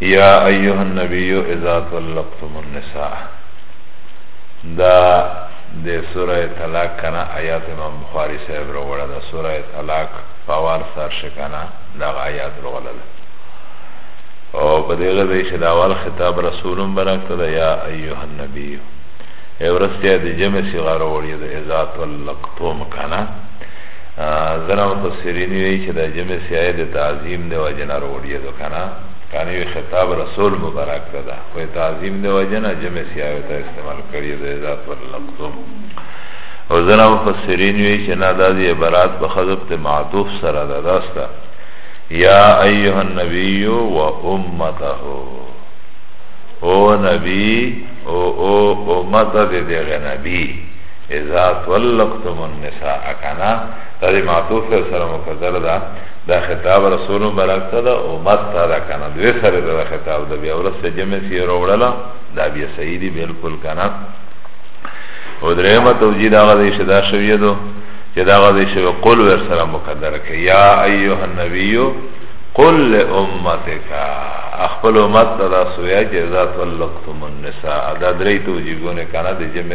یا ایوه النبیو اذا طلقتم النساء دا د سوره طلاق کنه آیات امام بخاری صاحب روړه دا سوره طلاق پاوال سر شکنه دا آیات روړه او په دې غوې چې دا اول خطاب رسولم برکت دا یا ایه النبی اورستیا د جمع صغار وړي د اذا طلقتم کنه زنا مفسرین وی چې د جمع سیای د تعظیم د وجنه وروړي دو کنه کانه وی خطاب رسول مبارک ته ده خو تعظیم د وجنه جمع سیای ته استعمال کړی د ذات پر لفظو او زنا مفسرین وی چې نه د دې عبارت په خذب ته معطوف سره ده داسته یا ایها النبی و امته او نبی او او امته دې دغه نبی اذا طلقتم النساء کنا دا دی معطوف پر سر مقدر دا دا خطاب رسول مبارک تا دا امت تا دا کنا دوی سر دا خطاب دا بیا ورس جمع سی روڑلا دا بیا سیدی بلکل کنا و درهمه توجیه دا غده ایشه دا شویه دو چه دا غده ایشه قل ور سره مقدر که یا ایوه النبیو قل لأمتك اخبر امت دا سویا چه ذات ولقتم النساء دا دری توجیه گونه کانا دی جمع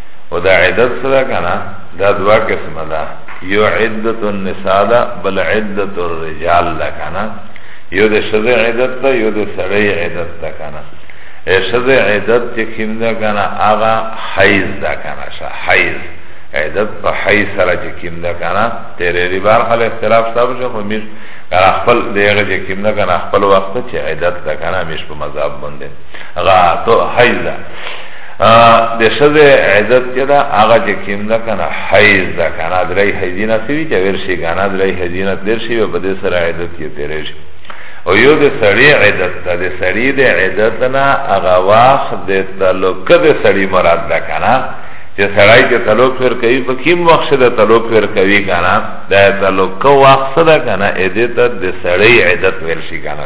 و دا عدت سره کنا دا دوا قسم دا یو عدت النساء دا بل عدت الرجال دا کنا یو ده شده عدت دا یو ده سره عدت دا کنا شده عدت چه کم دا کنا آغا حیز دا کنا شا حیز عدت په حیز سره چه کم دا کنا تیره ریبار خل اختلاف ساب شا خو میش کنا خپل دیغه چه کم دا کنا خپل وقت چه عدت دا کنا میش په مذاب بنده غا تو حیز دا د شذ عدت چې دا هغه چې کیم ده کنه حیز ده کنه درې حیزینه سوي چې ورشي کنه درې حیزینه تیر شي په دې سره عدت کې تیر شي او یو د سړی عدت ده د سړی د عدت نه هغه واخ د تعلق د سړی مراد ده کنه چې سړی چې تعلق ور کوي په کیم وخت د تعلق ور کوي کنه دا تعلق کو وخت ده کنه عدت د سړی عدت ورشي کنه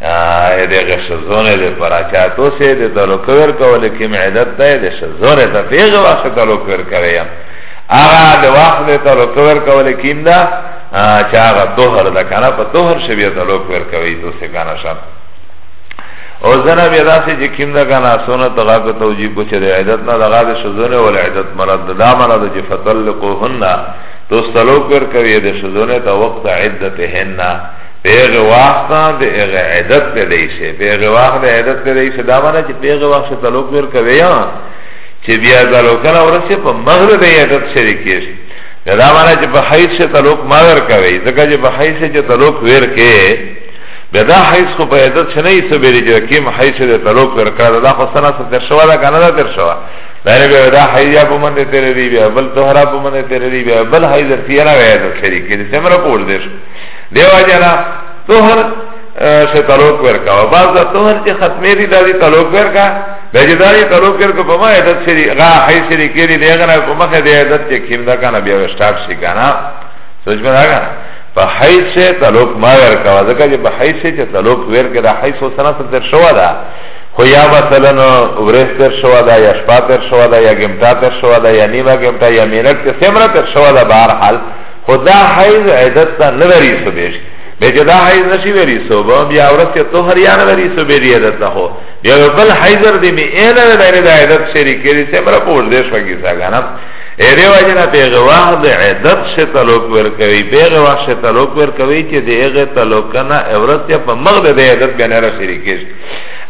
دغه شزونه ده پراچاتو سه ده تعلق ورکول کی معدت ده ده شزونه ده پیغه واسه تعلق ورکوي هغه د وخت ده تعلق ورکول کیم ده چې هغه طهر ده کنه په طهر شبیه تعلق ورکوي تو سه کنه شان او زنا بیا داسې چې کیم ده کنه سنت هغه په توجیه کو چې عدت نه دغه ده شزونه ول عدت مراد ده دا مراد چې فطلقوهن تو تعلق ورکوي ده شزونه ته وخت عدتهن پیغه وقت د اغه عدت پیدا شي پیغه وقت د عدت پیدا شي دا معنی چې پیغه وقت ته تعلق ور کوي یا چې بیا د لوکنه ورسه په مغرب یې عدت شریک شي دا معنی چې په حیث ته تعلق ما ور کوي ځکه چې په حیث ته تعلق ور کوي بیا دا حیث خو په عدت شنه یې سبري چې کیم حیث ته تعلق ور کړه دا خو سنه ستر شو دا کنه دا تر شو دانه بیا دا حیض په منده تیرې دی بیا بل طهرا په منده تیرې دی بیا بل حیض تیرا وې دا شریک دي سمره پور دې دیو جنا طهر سے تعلق ورکا و بعض دا طهر چه ختمی دی دا دی تعلق ورکا دا جه دا دی تعلق ورکا پا ما عدد شری غا حی شری کری دیغنا پا مخی دی عدد چه کم دا کانا بیا وشتاب شی کانا سوچ میں دا کانا پا حی سے تعلق ما ورکا و ذکا جه پا حی سے چه تعلق ورکا دا حی سو سنا سر شوا دا خو یا مثلا ورس تر شوا دا یا شپا تر شوا دا یا گمتا تر شوا دا یا نیمه گمتا یا مینک تر سمرا تر شوا دا بار حال خو دا حیض عدت تا نوری سو بیش بے چه دا حیض نشی وری سو با بیا ورس که تو هر یان وری سو بی دی عدت تا خو بیا بل حیضر دی می اینا وی دینی دا عدت شری کری چه مرا پوش دیش وگی سا گانا ایده واجه نا پیغواه ده عدت شه تلوک ورکوی پیغواه شه تلوک ورکوی چه ده ایغه تلوکنا اورس یا پا مغد ده عدت بینه را شری کش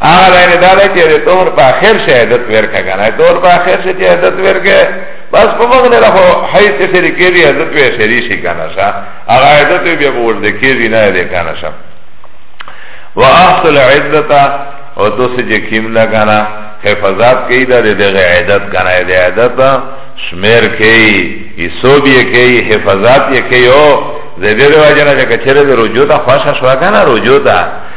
آغا لینه داده چه ده طور پا خیر شه عدت ورکا کنا طور پا خیر شه چه عدت ورکا بس په مغه نه خو حیث سره کېږي حضرت وی سری شي کنه شا هغه حضرت بیا په ورده کېږي نه دی کنه شا واحصل عدتا او دو سه چې کیم نه کنه حفاظت کوي دا دغه عدت کنه د عدت شمیر کوي حساب یې کوي حفاظت یې کوي او زه دې وجه نه چې کچره رجوع ته خوښه شو کنه رجوع ته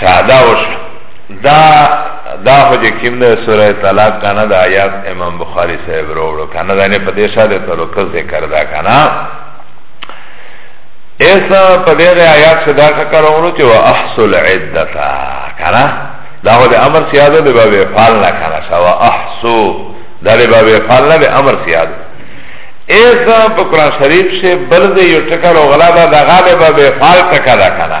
شادا وشه دا دا خو چې کوم د سوره طلاق کنه د آیات امام بخاری صاحب وروړو کنه دا نه په دې شاده تعلق ذکر دا کنه ایسا په دې آیات څخه دا ذکر وروړو چې واحصل عدتا کنه دا خو د امر سیاده د باب فعل نه کنه سوا احصو دا د باب فعل نه د امر سیاده ایسا په قران شریف سے بلد یو ټکر او غلا دا غالبا به فعل ټکر کنه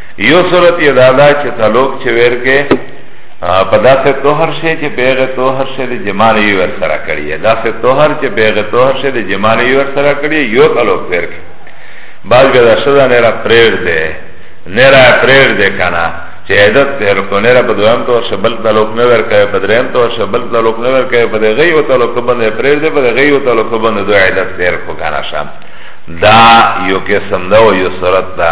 یو صورت یې دا ده چې طلوق چې ویر کې په داسې طهر شي چې په هغې طهر شي د جماع نه یې ورسره کړي داسې طهر چې په هغې طهر شي د جماع نه یې ورسره کړي یو طلوق ویر کې بعض بیا دا ښځه نیره پرېږدې نیره پرېږدې که نه چې عدت تیر کو نیره په دویم طهر شي بل طلوق نه ورکوي په درېیم طهر شي بل طلوق نه ورکوي په د هغې یو طلوق باندې پرېږدې په د هغې یو طلوق باندې دوی عدت تیر کو که نه شه دا یو قسم ده او یو صورت ده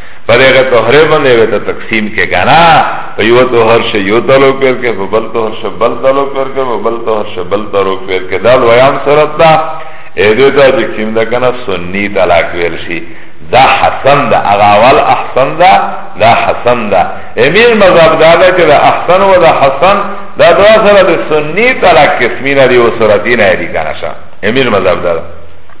په دغه طهره باندې وته تقسیم کې کنه په یو طهر شی یو تعلق پر کې په بل طهر شی بل تعلق پر کې په بل طهر شی بل تعلق پر کې دا ویان سره تا اې دې ته چې کیم دا کنه سنی طلاق ویل شي دا حسن دا اغاوال احسن دا دا حسن دا امیر مذہب دا دا که دا احسن و دا حسن دا دوا سر دا سنی طلاق کسمینا دی و سرطینا دی کانشا امیر مذہب دا دا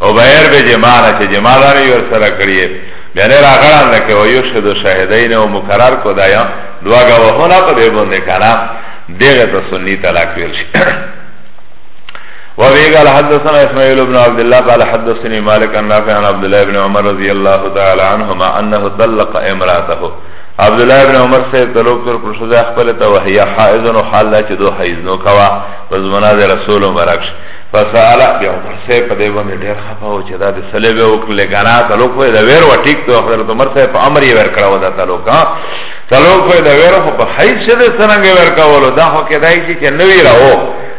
او بیر به جماع نه چه جماع دانه یور سره کریه بیانه را غران لکه و یوشد و شهدین و مکرر کدایا دوا گواهونا پا ده بنده کنا دیغه تا سنی طلاق ویل شی وابي قال حدثنا اسماعيل بن عبد الله قال حدثني مالك عن نافع عن عبد الله بن عمر رضي الله تعالى عنهما انه طلق امراته عبد الله بن عمر سے طلوق پر پرشدہ اخبرتا وحیا حائزن و حال لا چه دو حائزنو کوا وزمنا دے رسول مبارک فسالا بیا عمر صاحب په دې باندې ډېر خفه و چې دا د سلې به وکړل کنه تعلق وې دا ویر و ټیک ته حضرت عمر صاحب په امر یې ور کړو دا تعلق ها تعلق وې دا ویر خو په حیث دې څنګه ور کولو دا هو کې دای چې نو وی راو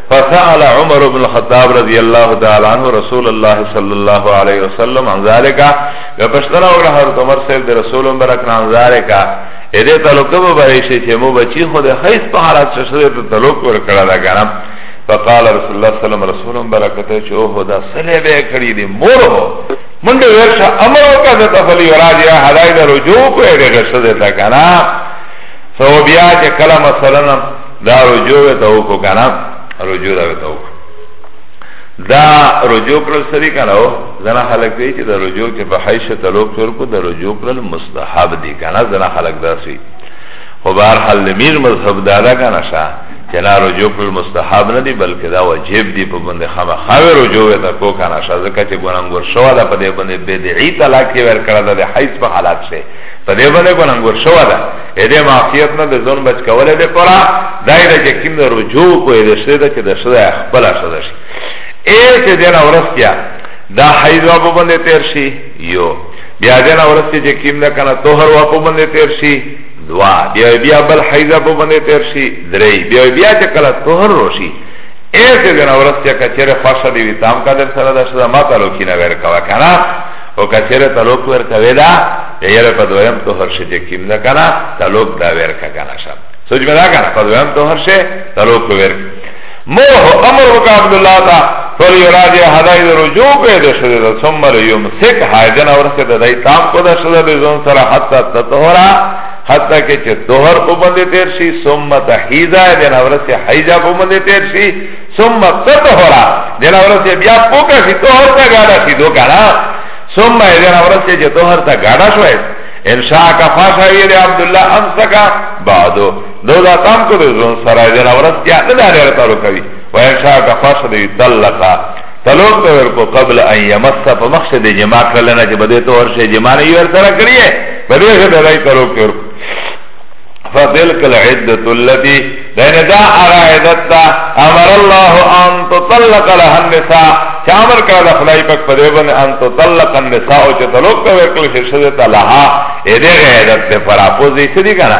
فسأل عمر بن الخطاب رضی الله تعالی عنہ رسول الله صلی الله علیه وسلم عن ذلك بپشتنا اور حضرت عمر صاحب دے رسول مبارک عن ذلك اې دې تعلق به بری شي چې مو بچی خو د حیث په حالت څخه ته تعلق ور کړل دا کنه فقال رسول الله صلی الله علیه وسلم رسول برکته چې اوه دا سلی به کړی دی مور هو منډه ورشه امر وکړه د تفلی راځي هداي د رجوع کوې د غشه ده تا کنه سو بیا چې کله مثلا دا رجوع ته وکړه کنه رجوع دا ته وکړه دا رجوع پر سری کنه زنا خلق دی چې دا رجوع چې په حیث تعلق تر کو دا رجوع پر مستحب دی کنه زنا خلق دا سی خو بهر حال میر مذهب دا دا کنه شاه کنا رجوع کل مستحب ندی بلکه دا وجب دی په بنده خامه خاوه رجوع تا کو کنا شازکه چه گنانگور شوا دا پا دی بنده بدعی طلاق دی ور کرده دی حیث پا حالات شه پا دی بنده گنانگور شوا دا ایده معافیت نه دی زن بچ کوله دی پرا دای دا چه کم دا رجوع کو ایده شده دا چه دا شده اخبلا شده شی ایسه دینا ورس کیا دا حیث وابو بنده تیر شی یو بیا دینا ورس کیا چه کم دا کنا توهر وابو بنده تیر شی دوا بیا بیا بل حیضه په باندې تیر شي درې بیا بیا چې کله طهر روشي ایسه دن اورس چه کچره خوش دی وی تام قدر سره دا شده ما تلو کی نویر کوا کنا و کچره تلوک ویر کوی دا یره پا دویم تو هر شده کم دا کنا تلوک دا ویر کنا شد سوچ می دا کنا پا دویم تو هر شده تلوک ویر کنا موه امر وکا عبدالله تا فلیراجع هدای در رجوع پیدا شده ده ثم لیمسک حاجن ورسه ده دای تام کده شده بزون سر حتی تطهرا حتی که چه دهر پو بنده تیر شی ثم تحیزا دین ورسه حیزا پو بنده تیر شی ثم تطهرا دین ورسه بیا پوکا شی دهر تا گادا شی دو کنا ثم دین ورسه چه دهر تا گادا شوید انشاء کا فاشا ویلی عبدالله امسکا بعدو دو دا کام کو دو زون سرای دینا ورس کیا ندا لیر تارو کبی و انشاء کا فاش دی تلقا تلوک تو ورکو قبل ان یمسا پا مخشد جماع کرلنا چه بده تو ورشه جماع نیو ورسرا کریه بده خد دی تلوک تو ورکو فتلك العدة التي دین دا اغا عدت دا امر الله ان تطلق لها النساء چه امر کرده خدای پاک پده بند ان تطلق النساء چه تلوک تو ورکل شرشده تا لها ایده غیدت پرا پوزی سدی کنا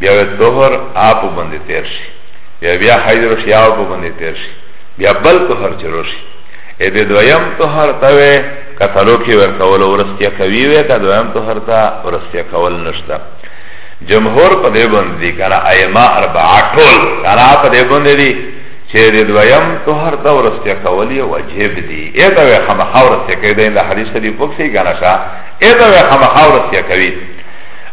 بیا وی طهر آپو بندی تیر شی بیا بیا حیض روشی آپو بندی تیر شی بیا بل طهر چه روشی ای ده دویم طهر تا وی کتلو که ورکول ورستیا کوی وی که دویم طهر تا ورستیا کول نشتا جمهور پا ده بند دی کنا ایما اربعا طول کنا پا ده بند دی چه ده دویم طهر تا ورستیا کولی وجب دی ای ده وی خمخا ورستیا کوی ده این ده حدیث دی پکسی کنا شا ای ده وی خمخا ورستیا کوی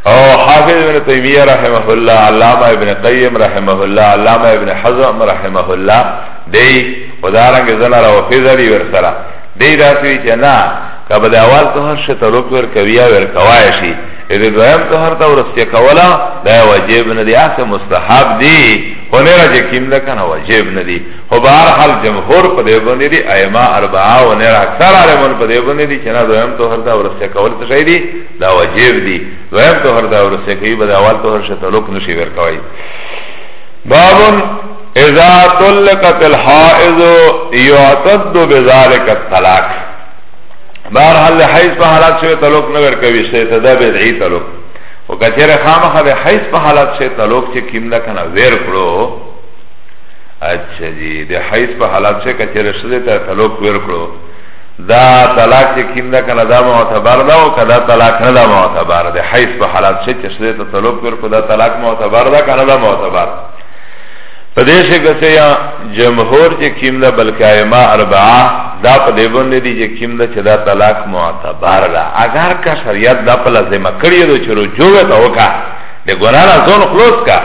او حافظ ابن تیمیه رحمه الله علامه ابن قیم رحمه الله علامه ابن حزم رحمه الله دی ودارنګ زنا را وفزری ور سره دی راځي چې نه کبه د اول طهر شه تعلق ور کوي ور کوي شي اذا دویم طهر ته ورسته کولا دا واجب نه دی اسه مستحب دی خو نه راځي کیم ده کنه واجب نه دی خو بهر حال جمهور په دې باندې دی ائمه اربعه او نه اکثر عالمون په دې باندې دی چې نه دویم طهر ته ورسته کول څه شي دی دا وجیب دی دویم طهر دا ورسه کوي به اول طهر شه تعلق نشي ور کوي باب اذا طلقت الحائض يعتد بذلك الطلاق بار حل حیض په حالت شه تعلق نه ور کوي شه ته دا بدعي تعلق او کچره خامخه به حیض په حالت شه تعلق چې کیم نه کنه ور کړو اچھا جی د حیض په حالت شه کچره شه ته تعلق ور کړو دا طلاق چې کیم ده کنه دا معتبر ده او کدا طلاق نه ده معتبر ده حیث په حالات شي چې سره ته طلب پر کدا طلاق معتبر ده کنه ده معتبر په دې شي کې یا جمهور چې کیم ده بلکې ائمه اربعه دا په دې باندې دي چې کیم ده چې دا طلاق معتبر ده اگر کا شریعت دا په لازمه کړی دی چې رجوع ته وکړه د ګناه نه ځون خلاص کا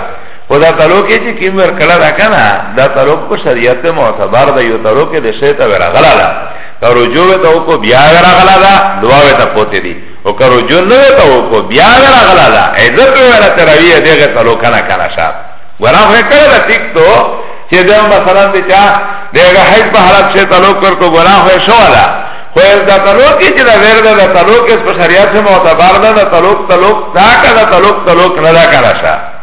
و دا تعلق چی کیم ورکلا دا کنا دا تعلق کو شریعت معتبر دا یو تعلق د شیطان ورغلا دا که رجوع ته او کو بیا ورغلا دا دعا ته پوتې دي او که رجوع نه ته او کو بیا ورغلا دا عزت ور ته روی دغه تعلق نه کنا شاب ورا فکر دا ټیک تو چې دا مثلا د چا دغه حج په حالت شه تعلق ورته ګناه هو شو دا خو دا تعلق چې دا ور دا تعلق په شریعت معتبر دا تعلق تعلق دا کنا تعلق تعلق نه دا کنا شاب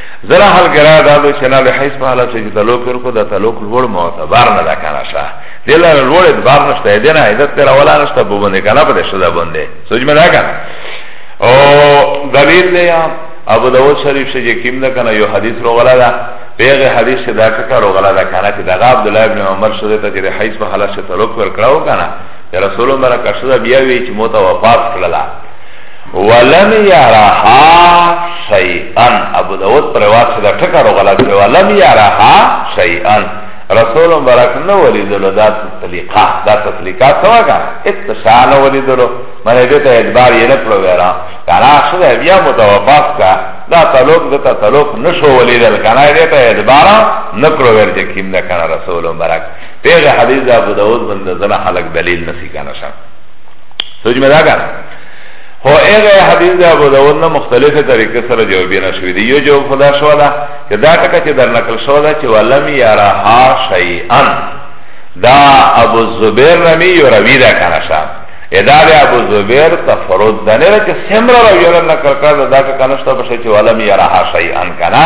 زرا حل گرا دادو چنا به حیث په حالت چې تعلق ورکو دا تعلق لوړ معتبر نه ده کنه شه دل لوړ ادبار نشته دې نه عزت پر ولا نشته په باندې کنه په دې شدا باندې سوچ مې راګا او دلیل دی ابو داود شریف سے یہ کیم نہ کنا یو حدیث رو غلا دا پیغه حدیث سے دا کا رو غلا دا کنا کہ دا عبد الله ابن عمر سے تے جے حیث په حالت سے تعلق ور کراو کنا رسول اللہ کا شدا بیا وی چ موتا وفات کلا ولم یرها شیئا ابو داود پر روایت شده ټکر غلط دی ولم یرها شیئا رسول مبارک نه ولیدلو دا تطلیقا دا تطلیقا سوا کا اتشاء نه ولیدلو منه دیتا ادبار یه نکلو ویرا کانا شده بیا متوفاس کا دا تلوک دتا تلوک نشو ولیدل کانا دیتا ادبارا نکلو ویر جه کم نکانا رسول مبارک پیغ حدیث دا ابو داود من دزن حلق دلیل نسی کانا شد سوچ مې دا کنه خو هغه حدیث د ابو داود نه مختلفه طریقې سره جوابینه شوې دي یو جواب خدا شو دا چې دا ټکه چې در نقل شو دا چې ولم یراها شیئا دا ابو زبیر نمی یو روی دا کنه شا ادا د ابو زبیر تفرد دنه چې سمره روی نقل کړ دا کنه شته په چې ولم یراها شیئا کنه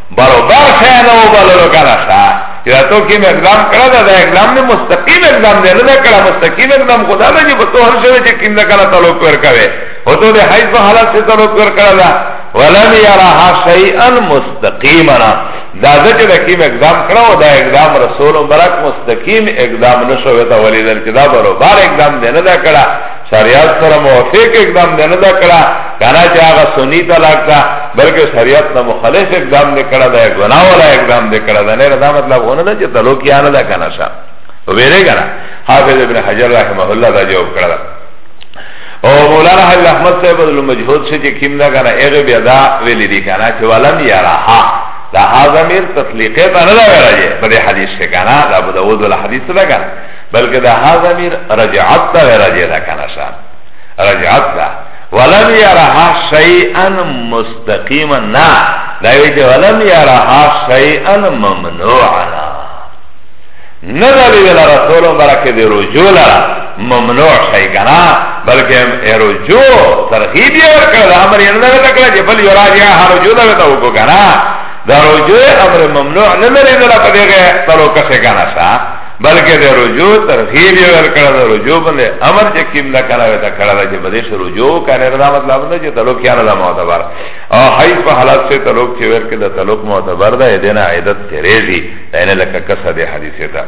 برابر خیال او بللو کنه شا یا تو کیم اقدام کرا دا دا اقدام نے مستقیم اقدام دے ندا کرا مستقیم اقدام خدا دا جی بتو ہر شوئے چی کم دا کرا تعلق پر کرے و تو دے حیث و حالت سے تعلق پر کرا دا ولم یراها شیئا مستقیما دا دا چی دا کیم اقدام کرا و دا اقدام رسول مبرک مستقیم اقدام نشوئے تا ولیدن چی دا برابر اقدام دے ندا کرا شریعت سره موافق اقدام دی نه دا کړه کنه چې هغه سنی طلاق ده بلکې شریعت نه مخالف اقدام دی کړه دا ګناه ولا اقدام دی کړه دا نه دا مطلب ونه ده چې طلاق یې نه ده کنه شا ویره کنه حافظ ابن حجر رحمه الله دا جواب کړه او مولانا حبیب احمد صاحب المجهود سے چې کیم دا کنه هغه بیا دا ویل دي کنه چې ولم یراها دا هاذمیر تطلیقه ته نه راځي په دې حدیث کې کنه دا ابو داوود ول حدیث ده کنه بلکه دا ها ضمیر رجعت دا غیر رجع دا کنسا رجعت دا ولم یرها شیئا مستقیما نا دا وی چه ولم یرها شیئا ممنوعا نداری ویلا رسول برکه دی رجوع لرا ممنوع شئی کنا بلکه رجوع ترخیبی ورکر دا امر یعنی دا کلا چه فل یراجع ها رجوع دا بیتا وکو کنا دا رجوع امر ممنوع نداری ویلا پدیغه تلو کسی کنا سا بلکه ده رجوع ترغیب یې ورکړه ده رجوع باندې امر چې قبله کنه وته کړه ده چې بده شي رجوع کنه دا مطلب نه چې تعلق یې نه معتبر او حیث په حالت سے تعلق چې ورکه ده تعلق معتبر ده دې نه عیدت تیرېږي نه لکه کسه ده حدیثه ده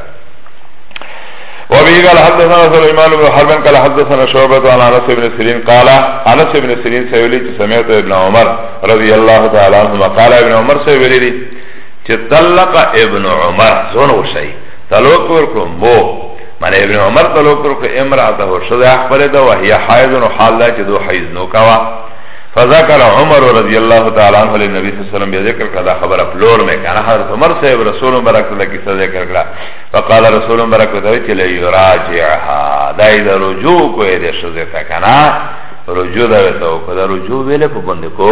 وبه قال حدثنا سليمان بن حرب قال حدثنا شعبة عن انس بن سيرين قال انس بن سيرين سيولي سمعت ابن عمر رضي الله تعالى عنهما قال ابن عمر سيولي چه طلق ابن عمر زون وشای طلق ورکو مو من ابن عمر طلق ورکو امراته شد اخبر ده وهي حائض و حال ده چه دو حیض نو کوا فذكر عمر رضی اللہ تعالی عنہ لنبی صلی اللہ علیہ وسلم بیا ذکر کرده خبر اپلور میں کانا حضرت عمر صاحب رسول مبرک ده کسا ذکر کرده فقال رسول مبرک ده چه لیراجعها ده ده رجوع کوئی ده شده تکنا رجوع ده ویتاو کده رجوع ویلی پا بندکو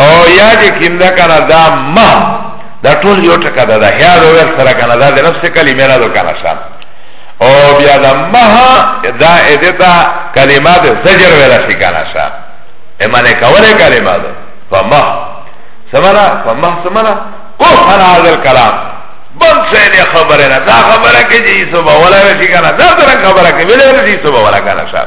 او یا چې کیم ده کنه دا ما دا ټول یو ټکا ده دا هیا ده ویل سره کنه دا ده نفس کلمه نه ده کنه شان او بیا دا ما دا ادتا کلمه ده زجر ویل شي کنه شان امانه کوله کلمه ده فما سمنا فما سمنا او خنا هذا الكلام بند سینی خبره نه دا خبره که جی صبح ولا وشی کنه دا ترک خبره که ولی وشی صبح ولا کنه شاب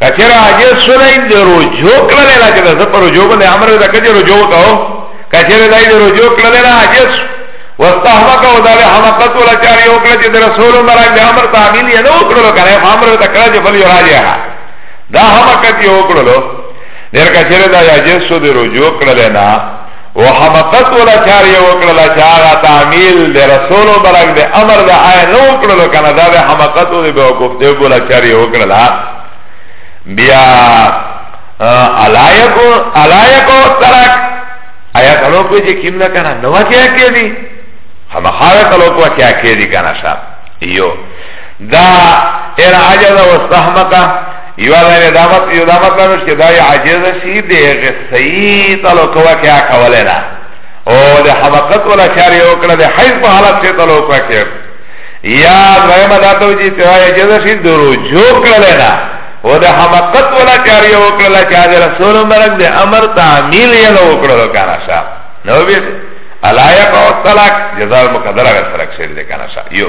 کچر عاجز شولی د رجوع کړلی نه چې د زه په رجوع باندې امر ده که چې رجوع وکړو کچر دی د رجوع کړلی نه عاجز شو واستحمق او دا له حمقت ولا چاري وکړه چې د رسول مبارک د امر تعمیل یې نه وکړلو کنه امر ته کړه چې فل یراجعها دا حمقت یې وکړلو ډېر کچر دا عاجز شو د رجوع کړلی نه و حمقت ولا چار یو کړل چې هغه تعمیل د رسول برک د امر د آی نو کړل کنه دا د حمقت او د بیوقوف دی ولا چار یو کړل بیا علایکو علایکو ترک آیا کلو کو چې کیم نه کنه نو کیا کې دي هم خاوه کلو کو کیا کې دي کنه شا یو دا ارعجز واستحمقه یو دانه دا مطلب یو دا مطلب چې دا عاجز شي د غصې تلو کوه کیا کوله نه او د حماقت ولا چار یو کړه د حیض په حالت کې تلو کوه کیا یا دویمه دا ته چې ته عاجز شي د رجوع کړل نه او د حماقت ولا چار یو کړه چې د رسول مرګ د امر تعمیل یې نو کړو کنه شا نو به الا یقو طلاق جزاء مقدره غسرک شي د کنه شا یو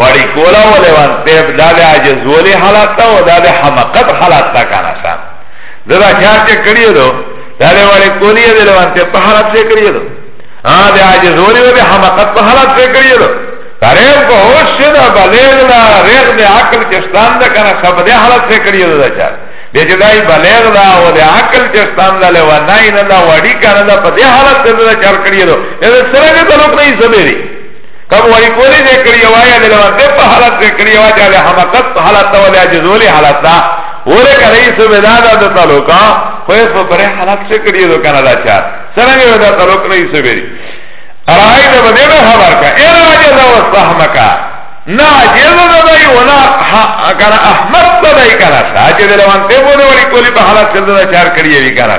غړی کولا ولی وان پیب دا دی عجز ولی حالت تا و دا دی حمقت حالت تا کانا سا دا دا چار چه کری دو دا دی ولی کولی دی لوان پیب پا حالت سے کری دو آن دی عجز ولی و دی حمقت پا حالت سے کری دو ریغ پا ہوش سے دا بلیغ دا ریغ دی عقل چستان دا کانا سب دی حالت سے کری دو دا چار دی چه دای بلیغ دا و دی عقل چستان دا لوان نای ندا وڑی کانا دا پا دی حالت سے دا چار کری دو دا سرگی تلوک نئی سمیری کم وای کولی دې کړی وای دې لور دې په حالت دې کړی وای دې حماقت په حالت ته ولې جزولي حالت دا وره کړی سو بنا دا د تعلقا خو یې په بره حالت څخه کړی دو کنه دا چا څنګه ودا تعلق نه یې سوي راي دې باندې نه خبر کا اے راځه دا وسحمک نا جزو دا دی ولا کنه احمد دا دی کنه چې دې لور دې په ولې کولی په حالت څخه دا چار کړی وی کنه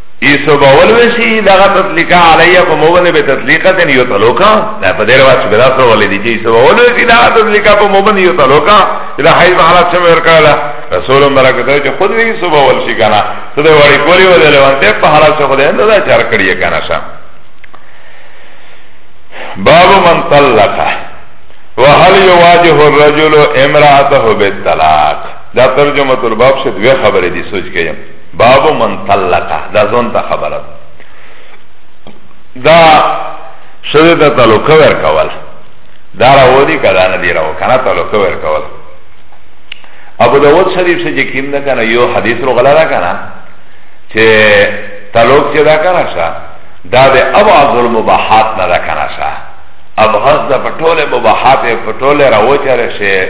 ایسو باول وشی دغه تطلیقا علیه په موبن به تطلیقا تن یو تلوکا دا په دیر واچ بلا سره ولې دی چې ایسو باول وشی دغه تطلیقا په موبن یو تلوکا دا حیز حالات سم ورکړه رسول برکت چې خود وی ایسو باول شي کنه ته دا وړي کولی ولې لوانته په حالات څخه ده دا چار کړی کنه شا باب من طلقه وهل يواجه الرجل امراته بالطلاق دا ترجمه الباب سے دوه خبرې دي سوچ کړئ باب من طلقه دا زون تا خبرت دا شده تا تلوکه ورکول دا راو دی که دا ندی راو کنه تلوکه ورکول ابو داود شریف سے جکیم دا کنه یو حدیث رو غلا دا کنه چه تلوک چه دا کنه شا دا ده ابعض المباحات ندا کنه شا ابغض دا پټوله مباحات پټوله راو چره شه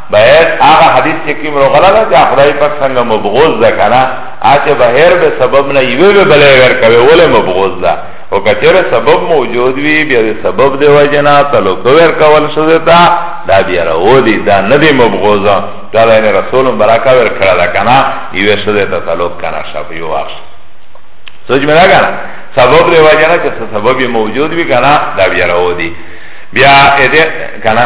بهر هغه حدیث چې کوم روغلا ده چې خدای پاک څنګه مبغوز ده کنه اته بهر به سبب نه یو به بلې ور کوي ولې مبغوز ده او کچره سبب موجود وي بیا د سبب دی وجنا تلو کویر کول شو تا دا بیا راو دی دا نه دی مبغوز دا نه رسول برکا ور کړه دا کنه یو شو ته تلو کنه شپ یو واش سوچ مې راغله سبب دی وجنا چې سبب موجود وي کنه دا بیا راو دی بیا اې کنه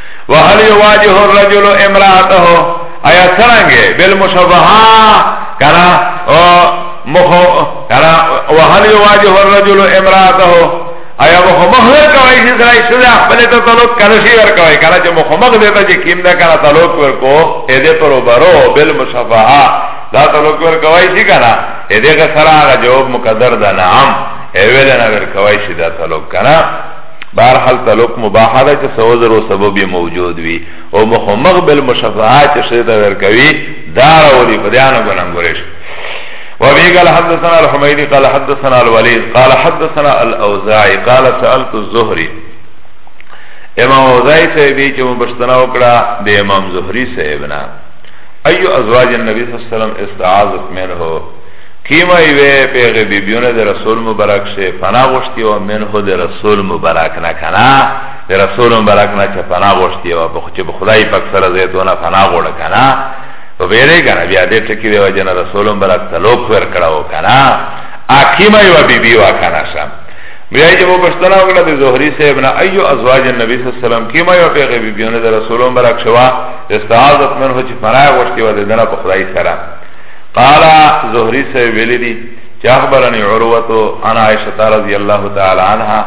وهل یواجه الرجل امراته ایا څنګه بل مشابهه کنا او مخو کنا وهل یواجه الرجل امراته ایا مخو مخور کوي چې سره شوه خپل ته تعلق کنه شي ور کوي کنه چې مخو مخ دې ته چې کیم دا کنه تعلق ور کو اې دې پر برو بل مشابهه دا تعلق ور کوي چې کنه اې دې کا سره جواب مقدر ده نعم اې ویل نه ور کوي چې دا تعلق کنه بهر حال تعلق مباح ده که سوزر و سبب یې موجود وي او مخمغ بل مشفعه چې شی ته ورکوي دا راولي په دې انا ګنګورش وابي قال حدثنا الحميدي قال حدثنا الوليد قال حدثنا الاوزاعي قال سالت الزهري امام اوزاعي صاحب چې مبشتنا وکړه د امام زهري صاحب نه ايو ازواج النبي صلى الله عليه وسلم استعاذت منه کیما ایوه پیغه بی بیونه ده رسول مبارک شه پناه غشتی و منه ده رسول مبارک نکنه ده رسول مبارک نه چه پناه غشتی و بخو چه بخدای پاک سر زیتونه پناه غوڑ کنه و بیره کنه بیا ده چکی ده و جن رسول مبارک تلوک ور کڑا و کنه اکیما ایوه بی بی و کنه شم بیا چې مو پښتنه وکړه د زهري صاحب نه ايو ازواج النبي صلی الله علیه وسلم کیما یو پیغه بی بیونه د رسول مبارک شوا استعاذت منه چې فرای وشتي و د دنه په خدای سره قال زهری سے ویلی دی چه اخبرنی عروتو انا عائشة رضی اللہ تعالی عنها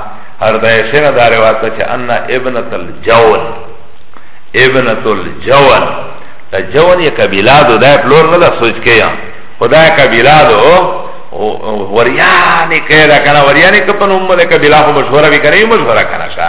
هر دا عائشة نا دا روایت چه انا ابنت الجون ابنت الجون دا جون یہ قبیلہ دو دا پلور ندا سوچ کیا خدا قبیلہ دو وریانی که دا کنا وریانی که پن امو دا قبیلہ خو مشهوره بی کنه مشهوره کنه شا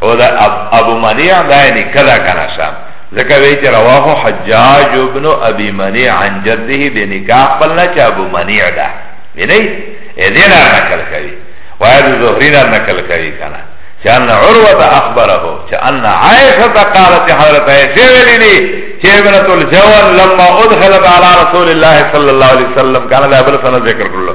او دا ابو منیع دا یعنی کلا کنشا ذکا وی چه رواه حجاج ابن ابی منیع عن جده بنکاح پلنا چه ابو منیع دا یعنی ایدین ار نکل کری وید زهرین ار نکل کری کنا چه ان عروت اخبره چه ان عائشة قالت حضرت عائشة ویلی لی چه ابنت الجوان لما ادخلت على رسول الله صلی اللہ علیہ وسلم کانا دا بلسنا ذکر کرلو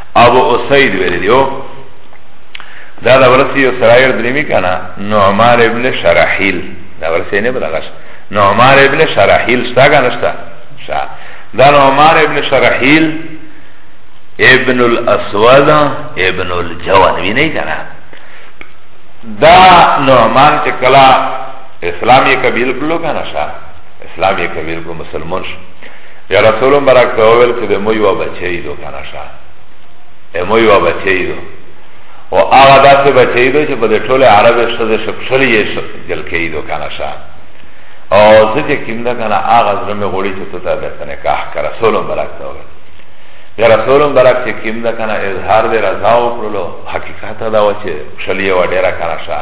ابو اسید ویلی دیو دا دا ورسی یو سرایر دریمی کنا نعمار ابن شرحیل دا ورسی نه بدغش نعمار ابن شرحیل شتا کنا شتا شا دا نعمار ابن شرحیل ابن الاسود ابن الجوان وی نه کنا دا نعمان چه کلا اسلامی قبیل کلو کنا شا اسلامی قبیل کلو مسلمان شا یا رسولم براک تاویل که ده مویو بچه ایدو کنه شا امو یو بچی دو او هغه داسې بچی دو چې په دې ټوله عرب شته شپشلی یې جل کېی دو کنه شا او زه چې کیم ده کنه هغه زړه مې غوړي چې ته تا درته نکاح کړه رسول مبارک ته وګړه یا رسول مبارک چې کیم ده کنه اظهار دې رضا وکړلو حقیقت دا و چې شلیه و ډیره کنه شا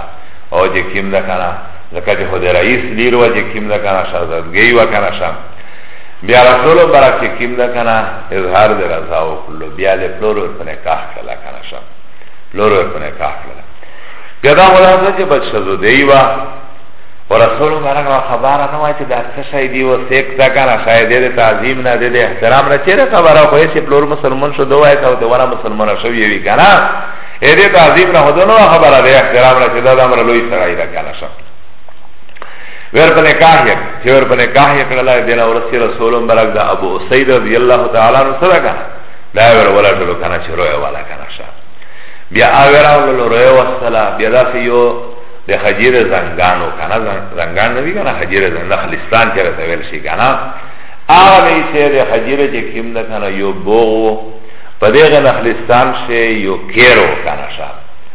او چې کیم ده کنه ځکه چې خو دې رئیس لیر و چې کیم ده کنه شاهزادګۍ و کنه شا بیا رسولو برک چه کم ده کنا اظهار ده رضاو کلو بیا ده پلورو ورپا نکاح کلا کنا شا پلورو ورپا نکاح کلا بیا دا خلاصه چه بچ شزو دی و و رسولو برک و خبارا نوائی چه ده سه شای دی و سیک ده کنا شای ده ده تعظیم نه ده ده احترام نه چه ده خبارا خوی چه پلور مسلمان شو دو آئی تاو ده ورا مسلمان شو یوی کنا ایده تعظیم نه خودو نو خبارا ده احترام نه چه ده ده امر لوی سرائی ده کنا شا ور په نکاح یې چې ور په نکاح یې کړل دینه ورسې رسول برک د ابو سعید رضی الله تعالی عنہ سره کنه دا ور ولا ټول کنه چې روي والا کنه شه بیا اور اول روي وسلا بیا دا یو د حجیر زنګانو کنه زنګان نه وی کنه حجیر زنګ خلستان کې راته ویل شي کنه هغه نه چې د حجیر چې کیم نه کنه یو بو په دغه خلستان شي یو کیرو کنه شه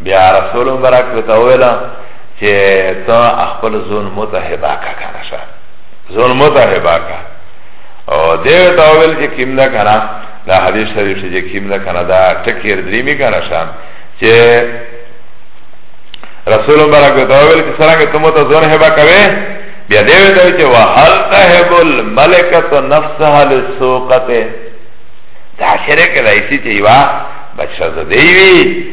بیا رسول مبارک به ته ویلا چې ته خپل زون متهبا کا کنه شه زون متهبا کا او دې ته ویل چې کیم نه کنه دا حدیث شریف چې کیم نه کنه دا ټکیر دریمی کنه شه چې رسول مبارک به ته ویل چې څنګه ته مت زون هبا کوي بیا دې ته چې وهل تهبل ملکۃ نفسها لسوقته دا شرک راځي چې یوا بچا زده وی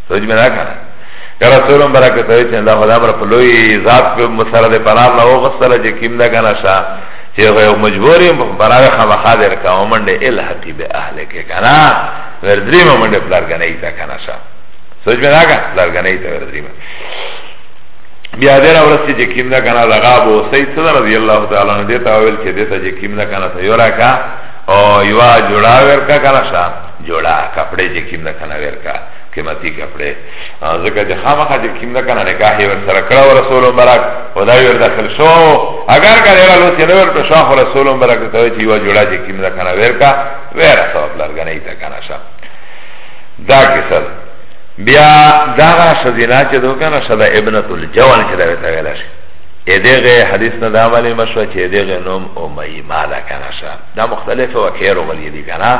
سوچ میں ناکا نا یا رسول امبرا کتوی چه اللہ خدا امرا پلوی ذات پی مسر دی پرار لو غصر جه کم دا کنا شا چه غیو مجبوری پرار خمخا در کا ومن دی الحقی بی اهل که کنا وردریم ومن دی پلار گنی تا کنا شا سوچ میں ناکا پلار گنی تا وردریم بیا دیر اورسی چه کم دا کنا لغابو سید صدر رضی اللہ تعالی عنہ دیتا اویل چه دیتا چه کم دا کنا سیورا کا او یوا جوڑا ورکا کنا شا جوړا کپڑے چې کیم نه کنه ورکا قیمتي کپڑے ځکه چې خامخا چې کیم نه کنه نکاح ور سره کړه رسول مبارک خدای ور داخل شو اگر کله ور لوت نه ور پښا خو رسول مبارک ته چې یو جوړا چې کیم نه کنه ورکا ور سبب لرګنې تا کنه شا دا کیسه بیا دا شذینا چې دوه کنه شدا ابنه الجوان چې دا ویل ویل شي ادغه حدیث نه دا ولی مشو چې ادغه نوم او مې مالا کنه شا دا مختلف وکړو ولی دی کنه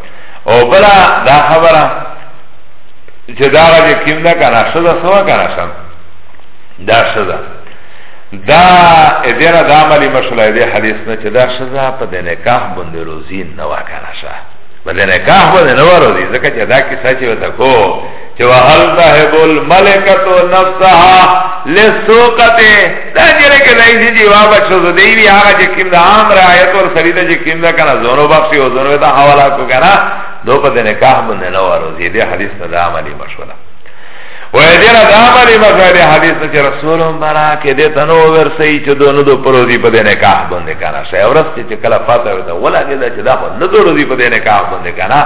او بلا دا خبره چه دا غا جه کم دا کنا شده سوا کنا شن دا شده دا ادینا دا عملی مشلا ادی حدیث نه چه دا شده پا ده نکاح بند روزی نوا کنا شا پا ده نکاح بند نوا روزی زکا چه دا کسا چه وطا کو چه وحل تحب الملکتو نفسها لسوقتی دا جره که لئیسی دیوا بخشو زو دیوی آغا چه کم دا عام رعایت ور سریده چه کم دا کنا زونو بخشی و زونو دا حوالا کو کنا دو پا دی نکاح بنده نو روزی دی حدیث نا دا عملی مشولا و دینا دا عملی مشولا دی حدیث نا چه رسول برا که دی تنو ورسی چه دو ندو پر روزی پا دی نکاح بنده کنا شای ورس چه کلا فاتح ویتا ولا که دا چه دا خو ندو روزی پا دی نکاح بنده کنا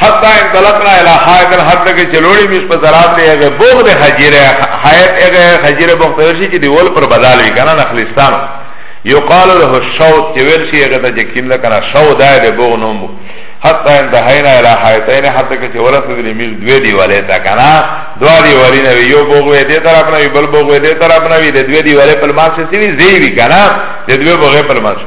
حتی انطلقنا الى حائط حتی که چلوڑی میش پا طرف دی اغی بغد خجیر حائط اغی خجیر بخترشی چی دیول پر بدال بی کنا نخلستانو یقال له شوت چې ویل شي هغه د جکیم نه کنه شو دای د بوغ نوم حتی انتهینا الی حیتین حتی که چې ورسېدلې میز دوی دیواله تا کنه دوه دیوالې نه یو بوغ وې دې طرف نه بل بوغ وې دې طرف نه وې دې دوی دیواله په ماسه سی وی زی وی کنه دې دوی بوغ په ماسه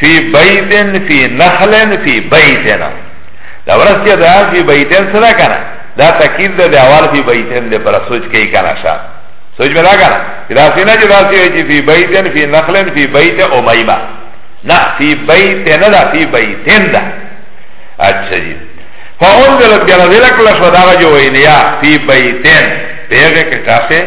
فی بیتن فی نخلن فی بیتن دا ورستی دا فی بیتن سره کنه دا تکیل دا دا اول فی بیتن دا پر سوچ کئی کنه شا سوچ میں دا کنه دا سینا جو دا سیوی چی فی بیتن فی نخلن فی بیت امیمہ نا فی بیتن دا فی بیتن دا اچھا جی فاونزلت بیانا ذلک لشو دا جو وینیا فی بیتن پیغه که کاسه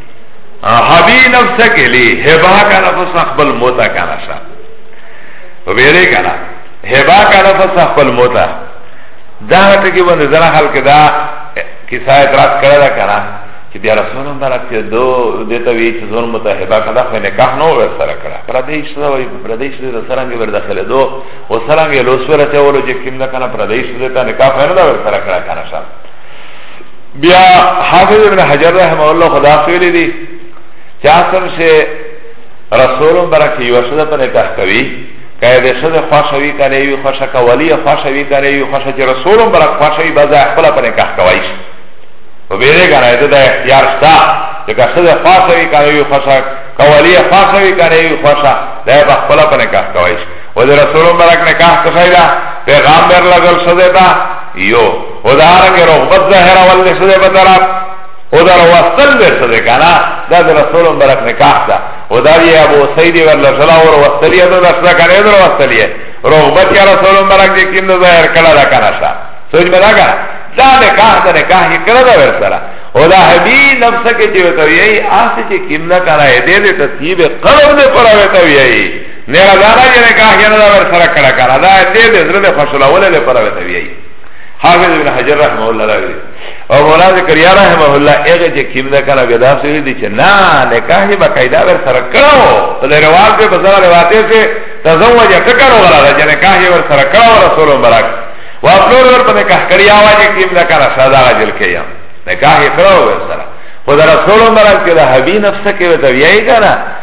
حبی نفس کلی حبا کا نفس اخبل موتا کا نشا ویلی کنا حبا کا نفس اخبل موتا دا ټکی باندې زرا حل کدا کیسه اعتراض کړه دا کنا چې بیا رسول الله راک ته دو دته وی چې زون متحبا کدا خو نکاح نو ور سره کړه پر دې شته وی پر دې شته سره می ور داخله دو او سلام یې لوسوره ته ولو چې کیم نه کنه پر دې شته ته نکاح نه ور سره کړه کنه شاته بیا حافظ ابن حجر رحمه الله خدا سویلی دی چه اصلا شه رسول برک یو شده پا نکاح کوی که ده شده خوشوی کنه یو خوشه که ولی خوشوی کنه یو خوشه چه رسول برک خوشوی بازه اخبلا پا نکاح کویش و بیره کنه ده ده اختیار شده چه که شده خوشوی کنه یو خوشه که ولی خوشوی کنه یو خوشه ده اخبلا پا نکاح کویش و ده رسول برک نکاح کشای ده پیغام بر لگل شده ده یو او دا هغه کې رغبت ظاهره ول دې سره په طرف او دا وصل دې سره کنه دا د رسول مبارک نکاح ده او دا یې ابو سعید ورله صلاح ور وصلیه ده دسته کنه در وصلیه رغبت یا رسول مبارک دې کیند ظاهر کړه دا کنه شا سوچ مدا کنه دا نکاح ده نکاح یې کړه دا ور سره او دا حبی نفس کې چې وته یې آس چې کیند کرا دې دې تصیب قلب دې پر وته یې نه راځه نه نکاح یې نه ور سره کړه کړه دا دې دې زړه خوشاله ولې پر وته یې حافظ ابن حجر رحمه الله راوی او مولا زکریا رحمه الله هغه چې کیم ده کنه بیا داسې وی دي چې نه نکاح یې باقاعده ور سره کړو په روایت په بازار روایت سے تزوج ککر ولا چې نکاح یې ور سره کړو رسول مبارک و خپل ور په نکاح کړی اواز کیم ده کنه ساده غجل کیا نکاح یې کړو ور سره خدا رسول مبارک کې د حبی نفس کې وتویای کنه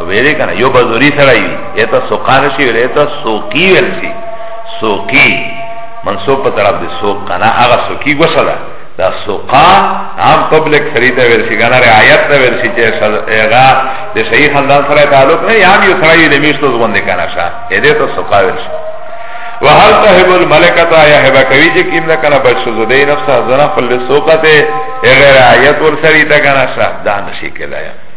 ویلې کنه یو بزوری سره یی ایت سوقان شي ویلې ایت سوقی ویل شي سوقی منصوب په طرف دې سوق کنه هغه سوقی غوسه ده دا سوقا عام پبلک سری ته ویل شي کنه رعایت ته ویل شي چې هغه د صحیح خاندان سره تعلق نه یام یو سره یې میشتو ځوند کنه شا دې ته سوقا ویل شي وهل تهب الملکتا یا هبا کوي چې کیم نه کنه بچ شو دې نفسه زنا فل سوقته غیر رعایت ور سری ته کنه شا دا نشي کېدای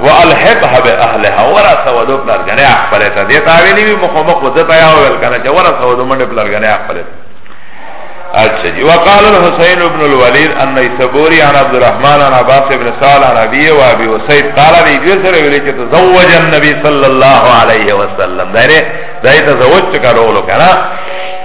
و الحقها به اهلها ورا سودو پلار غنه خپل ته دې تا ویلی وی مخ مخ وځه تا یو ول کنه چې ورا سودو منډه پلار غنه خپل اچھا جی وقال الحسین ابن الولید ان ایسبوری عن عبد الرحمن عن عباس ابن سال عن ابی و ابی وسید قال بی جو سره ویلی چې تزوج النبی صلی الله علیه وسلم دایره دای تزوج چکا رولو کنه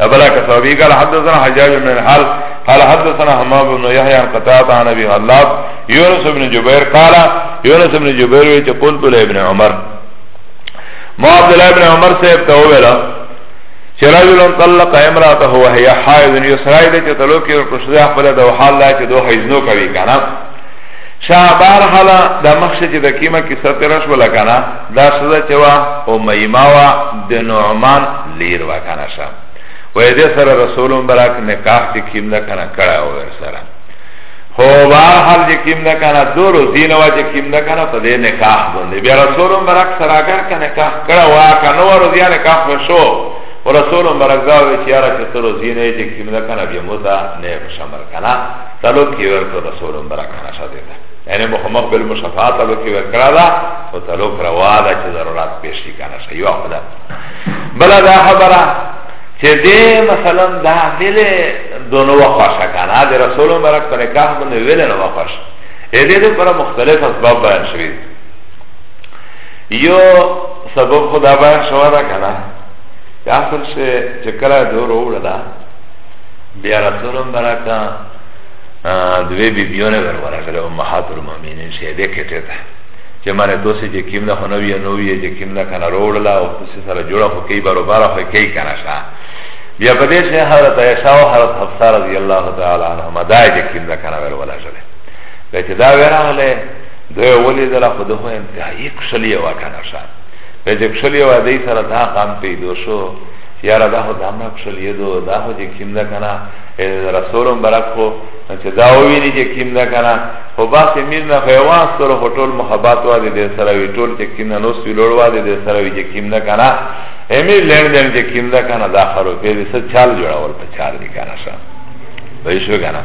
ابلا كسابي قال حدثنا حجاج بن الحال قال حدثنا حمام بن يحيى عن قطاعة عن ابي غلاب يونس بن جبير قال يونس بن جبير ويت قلت لابن عمر ما عبد الله بن عمر صاحب ته ویلا چې رجل طلق امراته وهي حائض يسرائي د چې طلاق یې کوشده خپل د حال لا چې دوه حیزنو کوي کنه شابار حالا دا مخش چه دا کیما کسا تیرش بلا کنا دا سزا چه وا امیما وا دنعمان لیر وا کنه شا و دې سره رسول مبارک نکاح چې کیم نه کنه کړه او ور سره خو بار حال چې کیم نه کنه دو روزي نه وا چې کیم نه کنه په دې نکاح باندې بیا رسول مبارک سره اگر کنه نکاح کړه وا کنه ور روزي نکاح وشو و رسول مبارک دا وی چې یاره چې تر روزي نه چې کیم نه کنه بیا مودا نه شمر کنه تلو کې ورته رسول مبارک کنه شاده ده یعنی مخمخ بالمشفاعت تلو کې ورکړه دا او تلو کروا دا چې ضرورت پیش کی کنه شي یو خدای بلا دا خبره چه ده مثلا دا ویلی دونو وخوشه کانا ده رسول مبرک پر نکاح بنده ویلی نو وخوشه ایده ده پر مختلف اسباب بیان شوید یو سبب خدا بیان شوا دا کانا چه اصل شه چه کلا دور اوڑا دا بیا رسول مبرک دوی بیبیونه برورا کده امهات المؤمنین شیده کته ده چه مانه تو سه چه کم ده خنوی نوی چه کم ده کنه روڑلا او تو سه سره جوڑا خو کئی برو بارا خو کئی کنه شا بیا پدیش نه حضرت عیشا و حضرت حفظہ رضی اللہ تعالی عنہ مدائی چه کم ده کنه ویل ولا شده بیا چه دا ویراغله دوی ولی دلا خود خو انتهایی کشلی و کنه شا بیا چه کشلی و دی سره دا غم پیدو شو یاره دا خو دامنا کشلی دو دا خو چه کم ده کنه رسولم برک خو نو چې دا وویني چې کیم ده که نه خو باسې میر نه خو یوان سترو خو ټول محبات وا دې دی سره وي ټول چې کیم نه نو سوی لوړ وا دې دی سره وي چې کیم ده که نه امیر لین دین چې کیم ده که نه دا خرو پې دې څه چال جوړول په چار دي که نه شه وایي شو که نه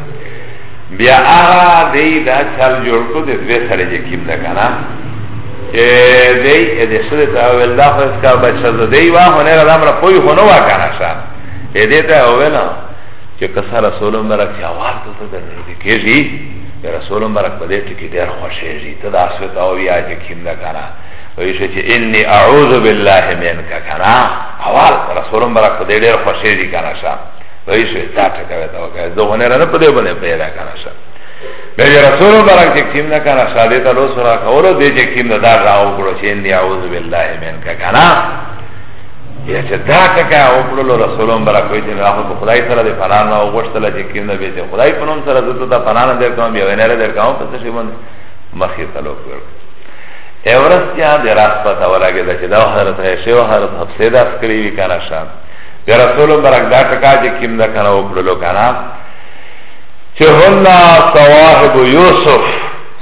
بیا هغه دی دا چال جوړ کو د دوی سره چې کیم ده که نه چې دی دې سره ته ویل دا خو اسکا بچه زده وي واه نه را دمره پوی خو نه وا که نه شه دې ته ویل چې کسه رسول مبارک چې اول ته ته درنږدې کېږي د رسول مبارک په دې ټکي ډېر خوښېږي ته د اسوې ته وویا چې کیم ده که نه وایي شو چې اني اعوذ بالله منک که نه اول رسول مبارک په دې ډېر خوښېږي که نه شه وایي شو دا ټکه به ته وکړه زه هنر نه په دې باندې پیدا که نه شه بیا چې رسول مبارک چې کیم ده که نه شه دې ته لوس راکولو دې چې کیم ده دا غا وکړو چې اني اعوذ بالله منک که نه یا چې دا ټکه او کړلو رسولون برا کوي چې نه خو خدای سره د فلان او غوښتل چې کیم نه به خدای په نوم سره زته دا فلان در کوم یا ونره در کوم پس شي باندې مخې تلو کړ اورس یا د راس پتا ولاګه دا چې دا حضرت عائشہ او حضرت حفصه دا کړی وی کنه شان د رسولون برا دا ټکه چې کیم نه کنه او کړلو کنه چې هن صواحب یوسف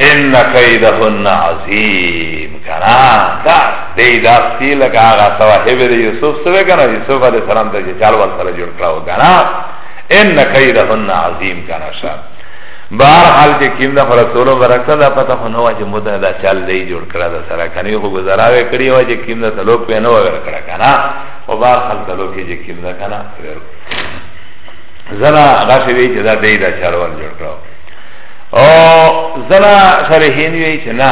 ان کیدهن عظیم کنا دا دی دا سی لکه هغه صواحب دی یوسف سره کنا یوسف علیہ السلام ته چال ول سره جوړ کړو کنا ان کیدهن عظیم کنا شا بهر حال کې کیم دا رسول برکت دا پته خو نو چې مده دا چال دی جوړ کړا دا سره کني خو گزاراوي کړی و چې کیم دا تلوک په نو ور کړا کنا او بهر حال تلوک چې کیم دا کنا ور زنا غاښې وی چې دا دی دا چال ور جوړ کړو او زنا شرحین وی چې نه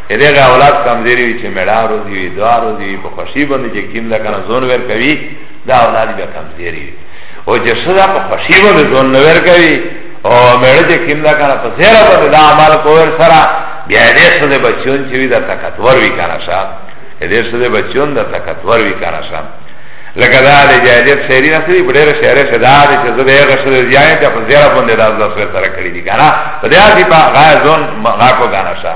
اده غا اولاد کمزوری وی چې مړه روزي وی دوا روزي وی په خوشي باندې چې کیم دا کنه زون ور کوي دا اولاد به کمزوری وی او چې صدا په خوشي باندې زون ور کوي او مړه چې کیم دا کنه په زیر باندې دا عمل کوور سره بیا دې سره بچون چې وی دا طاقتور وی کنه شا دې سره بچون دا طاقتور وی کنه شا لکه دا د جاهلیت شعری نسلی بډیر شعر شدا د چې زده یې غشل زیات په زیر باندې دا ځل سره کړی دي کنه په دې اړه په غا زون غا کو غانا شا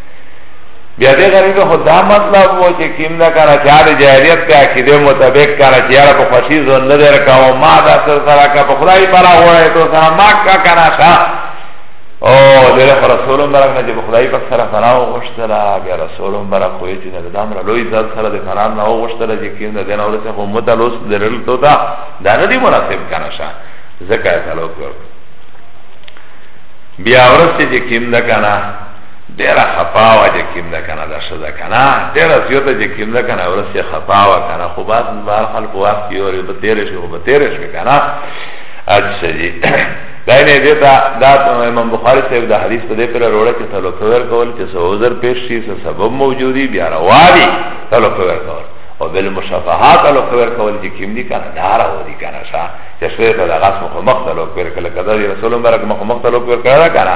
بیا دې غریب خو دا مطلب وو چې کیم نه کنه چې اړ جاهلیت په عقیده مطابق کنه چې یاره په خوشی زون نه درکاو ما دا سر سره کا په خدای پر وړه ته سره ما کا کنه شا او دې رسول مبارک نه چې په خدای په سره فنا او غشتلا بیا رسول مبارک خو چې نه دام را لوی ځل سره د فنا نه او غشتلا چې کیم نه دنه ورته هم متلوس درل ته دا دا نه دی مناسب کنه شا زکه تعلق ورکړه بیا ورسته چې کیم ده کنه ډیره خپاوه چې کیم ده کنه دا شده کنه ډیره زیوته چې کیم ده کنه ورس یې خپاوه کنه خو باز بار خل په وخت کې اورې به تیرې شو به تیرې شو کنه اچھا جی دا نه دې دا دا امام بخاری صاحب دا حدیث په دې پر وروړه چې تعلق ور کول چې سوزر پیش شي څه سبب موجودی بیا رواري تعلق ور کول او بل مشافهات تعلق ور کول چې کیم دي کنه دا راو دي کنه شا چې شوی ته دا غاس مخ مختلف ور کله کده رسول مبارک مخ مختلف ور کړه کنه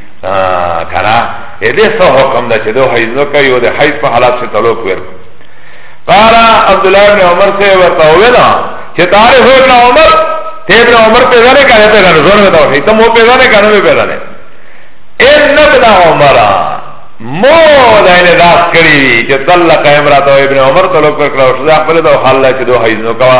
کنا اده سو حکم دا چه دو حیز نو که یو ده حیز پا حالات سے طلوق ورکو قال عبد الله بن عمر سے ورتا ہوئینا چه تعرف ہو ابن عمر تے ابن عمر پیدا نے کہنے پیدا نے زور میں تو حیتم ہو پیدا نے کہنے میں پیدا نے ان ابن عمر مو دائن داس کری چه طلق امرات و ابن عمر طلوق ورکو شده اقبل دو خاللہ چه دو حیز نو کوا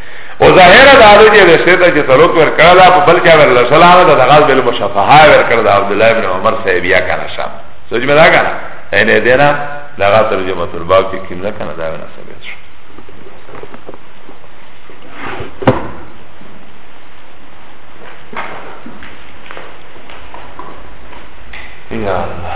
او ظاهر دا دی چې د سیدا چې سلوک ور کړل دا په بل چا ور لسل هغه د غاز بل مشفها ور کړل عبد الله ابن عمر صاحب یا کنه شا سوچ مې دا کنه اینه دینا دا غا ترجمه تر باب کې کیم نه کنه دا نه ثابت شو یا الله